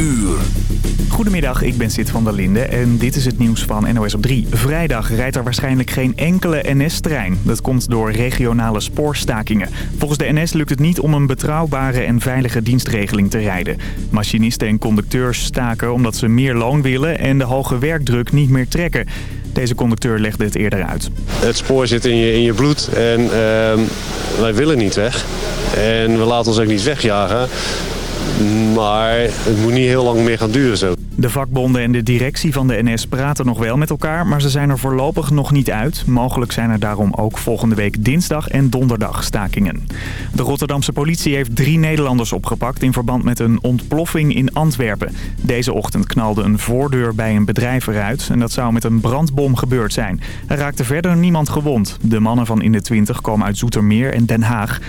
uur. Goedemiddag, ik ben Sid van der Linde en dit is het nieuws van NOS op 3. Vrijdag rijdt er waarschijnlijk geen enkele NS-trein. Dat komt door regionale spoorstakingen. Volgens de NS lukt het niet om een betrouwbare en veilige dienstregeling te rijden. Machinisten en conducteurs staken omdat ze meer loon willen en de hoge werkdruk niet meer trekken. Deze conducteur legde het eerder uit. Het spoor zit in je, in je bloed en ehm, wij willen niet weg. En we laten ons ook niet wegjagen. Maar het moet niet heel lang meer gaan duren zo. De vakbonden en de directie van de NS praten nog wel met elkaar, maar ze zijn er voorlopig nog niet uit. Mogelijk zijn er daarom ook volgende week dinsdag en donderdag stakingen. De Rotterdamse politie heeft drie Nederlanders opgepakt in verband met een ontploffing in Antwerpen. Deze ochtend knalde een voordeur bij een bedrijf eruit en dat zou met een brandbom gebeurd zijn. Er raakte verder niemand gewond. De mannen van in de 20 komen uit Zoetermeer en Den Haag.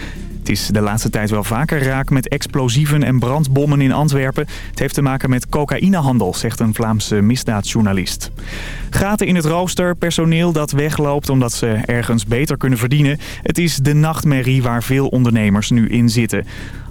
Het is de laatste tijd wel vaker raak met explosieven en brandbommen in Antwerpen. Het heeft te maken met cocaïnehandel, zegt een Vlaamse misdaadjournalist. Gaten in het rooster, personeel dat wegloopt omdat ze ergens beter kunnen verdienen. Het is de nachtmerrie waar veel ondernemers nu in zitten.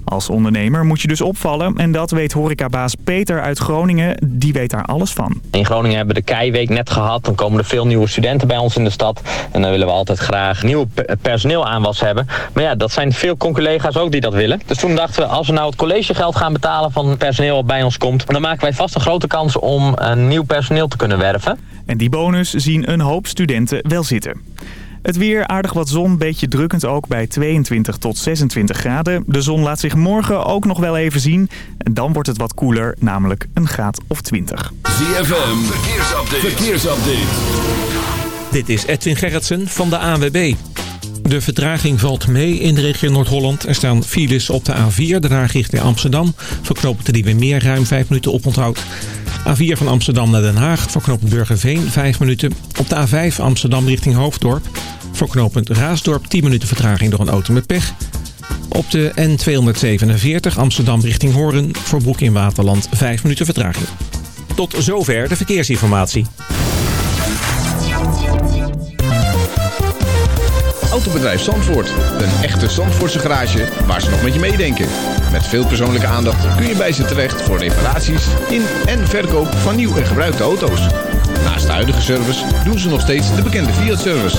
Als ondernemer moet je dus opvallen en dat weet horecabaas Peter uit Groningen. Die weet daar alles van. In Groningen hebben we de Keiweek net gehad. Dan komen er veel nieuwe studenten bij ons in de stad. En dan willen we altijd graag nieuw personeel aan was hebben. Maar ja, dat zijn veel collega's ook die dat willen. Dus toen dachten we, als we nou het collegegeld gaan betalen van personeel wat bij ons komt... dan maken wij vast een grote kans om een nieuw personeel te kunnen werven. En die bonus zien een hoop studenten wel zitten. Het weer, aardig wat zon, beetje drukkend ook bij 22 tot 26 graden. De zon laat zich morgen ook nog wel even zien. En dan wordt het wat koeler, namelijk een graad of 20. ZFM, verkeersupdate. verkeersupdate. Dit is Edwin Gerritsen van de ANWB. De vertraging valt mee in de regio Noord-Holland. Er staan files op de A4, daarna richting Amsterdam. Verknopen de Nieuwe Meer ruim 5 minuten oponthoud. A4 van Amsterdam naar Den Haag voor knooppunt Burgerveen 5 minuten. Op de A5 Amsterdam richting Hoofddorp voor knooppunt Raasdorp 10 minuten vertraging door een auto met pech. Op de N247 Amsterdam richting Hoorn voor Broek in Waterland 5 minuten vertraging. Tot zover de verkeersinformatie. Autobedrijf Zandvoort. Een echte Zandvoortse garage waar ze nog met je meedenken. Met veel persoonlijke aandacht kun je bij ze terecht voor reparaties in en verkoop van nieuw en gebruikte auto's. Naast de huidige service doen ze nog steeds de bekende Fiat-service.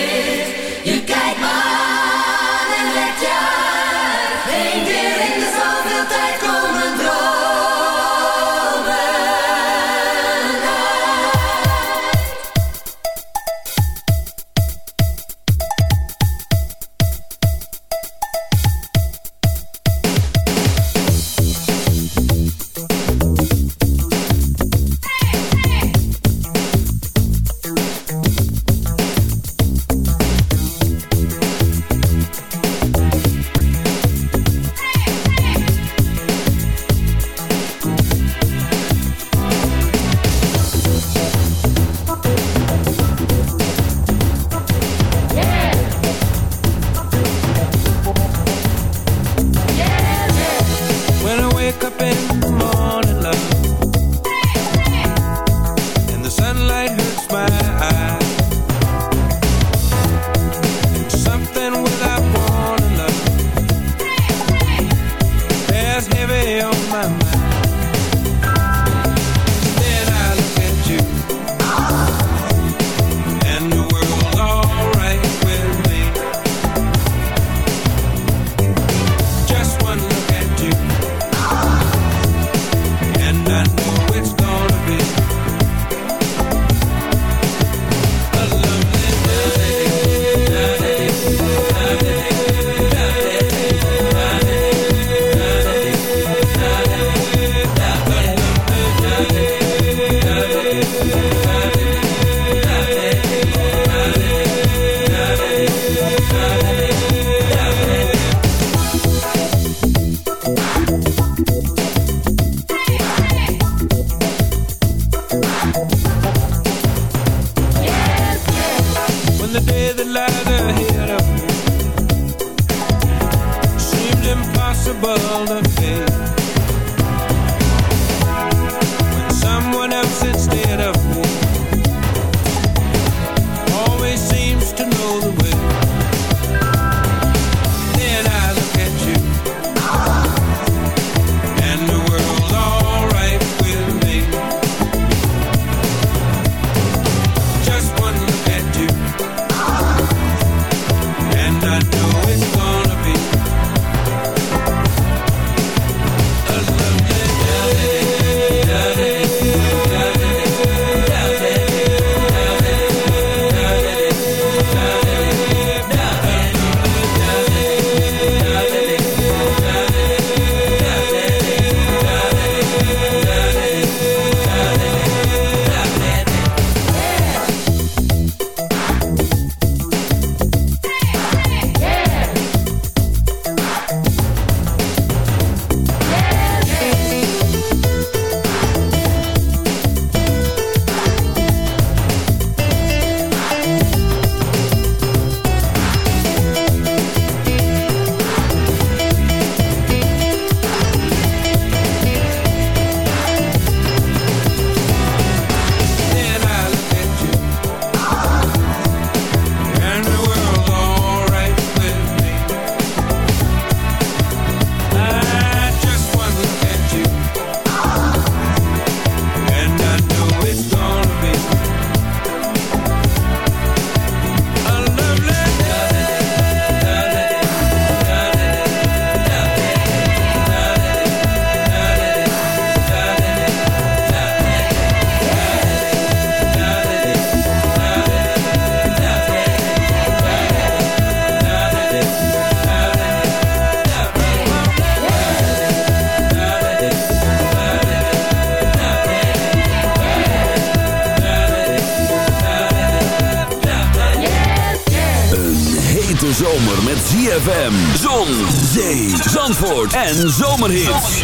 En Zomerhits.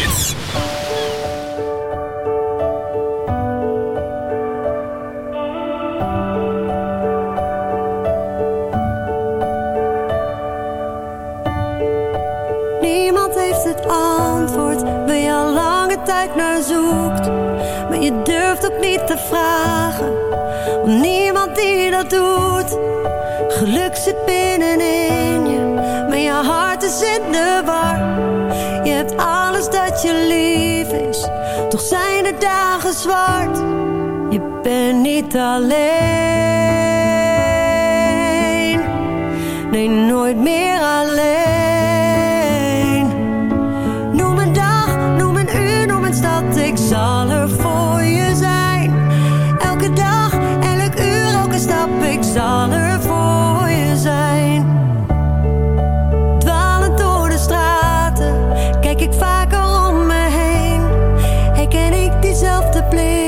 please.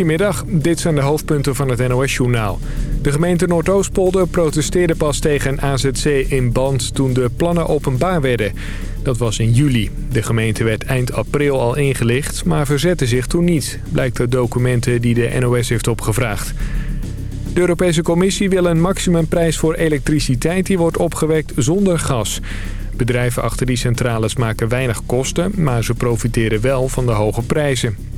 Goedemiddag, dit zijn de hoofdpunten van het NOS-journaal. De gemeente Noordoostpolder protesteerde pas tegen AZC in Band toen de plannen openbaar werden. Dat was in juli. De gemeente werd eind april al ingelicht, maar verzette zich toen niet. Blijkt uit documenten die de NOS heeft opgevraagd. De Europese Commissie wil een maximumprijs voor elektriciteit die wordt opgewekt zonder gas. Bedrijven achter die centrales maken weinig kosten, maar ze profiteren wel van de hoge prijzen.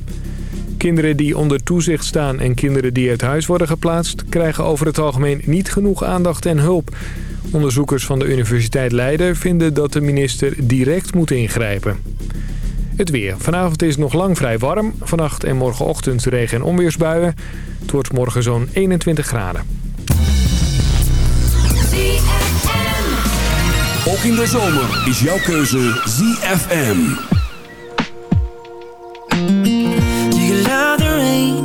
Kinderen die onder toezicht staan en kinderen die uit huis worden geplaatst... krijgen over het algemeen niet genoeg aandacht en hulp. Onderzoekers van de Universiteit Leiden vinden dat de minister direct moet ingrijpen. Het weer. Vanavond is het nog lang vrij warm. Vannacht en morgenochtend regen- en onweersbuien. Het wordt morgen zo'n 21 graden. Ook in de zomer is jouw keuze ZFM.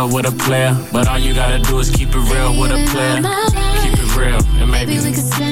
With a player, but all you gotta do is keep it real with a player. Keep it real, and maybe we could.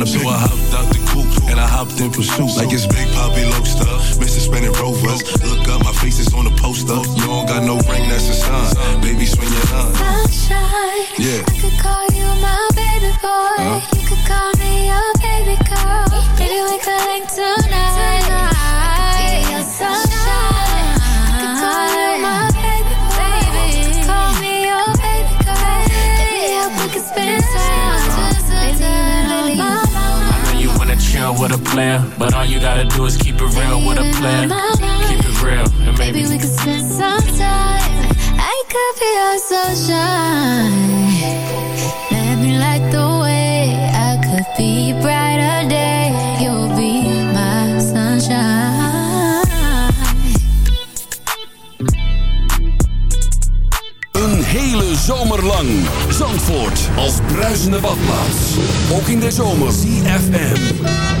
to So I hopped out the coupe and I hopped in pursuit. Like it's Big Poppy Lobster. Mr. Spinning Rovers. Look up, my face is on the poster. You don't got no ring, that's a sign. Baby, swing your line. Sunshine. Yeah. I could call you my baby boy. Huh? You could call me your baby girl. Maybe we could link tonight. With a player, but all you gotta do is keep it real with a player. Keep it real, and maybe Maybe we could spend some time. I could be your sunshine. Let me light the way. I could be brighter day. You'll be my sunshine. Een hele zomer lang. Zandvoort als bruisende badplaats. Ook in de zomer. CFM.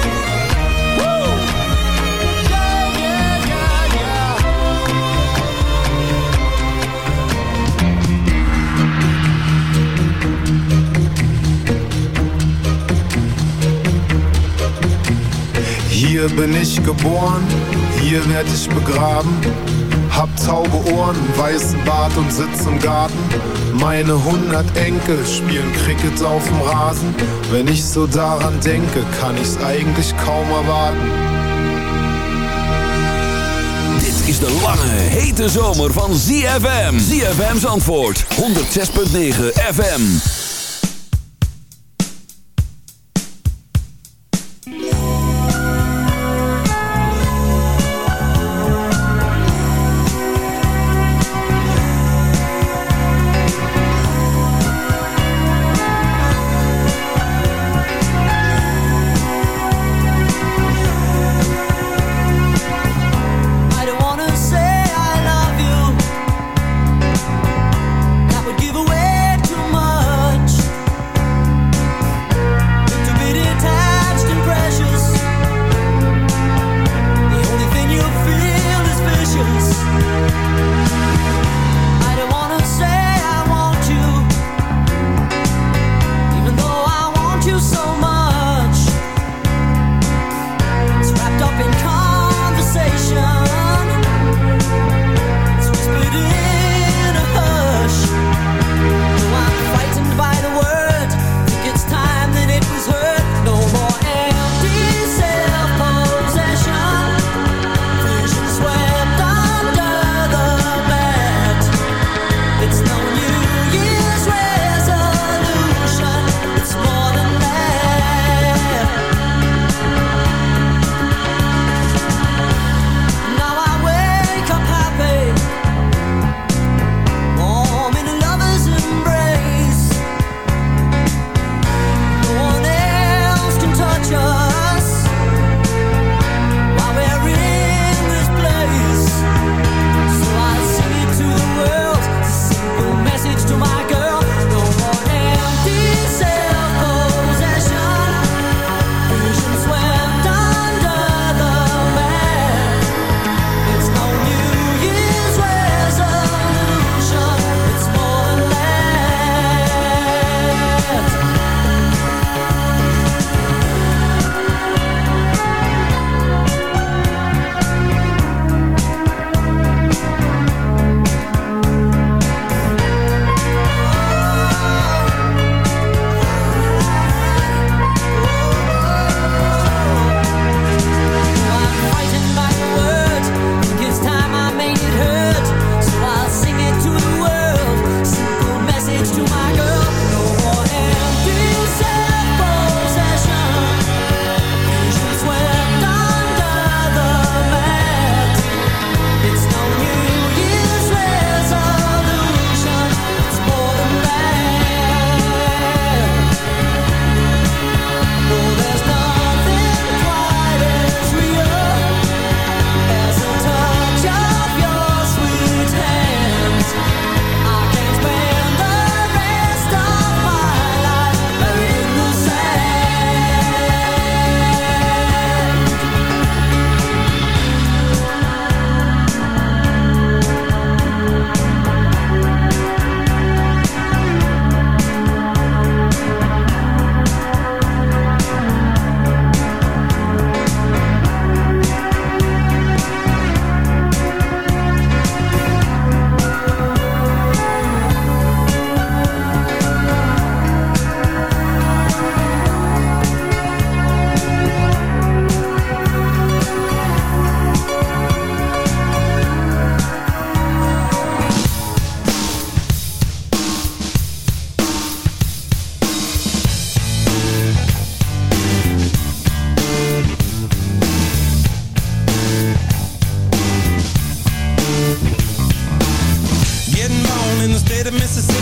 Hier bin ich geboren, hier werd ich begraben. Hab taube Ohren, weißen Bart und sitz im Garten. Meine hundert Enkel spielen Cricket auf dem Rasen. Wenn ich so daran denke, kann ich's eigentlich kaum erwarten. Dit is de lange, hete zomer van ZFM. ZFM's antwoord, 106.9 FM.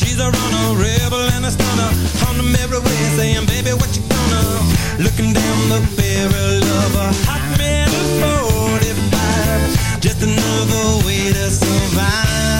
She's a runner, rebel and a stunner, on the merry way saying, baby, what you gonna? Looking down the barrel of a hot metal 45, just another way to survive.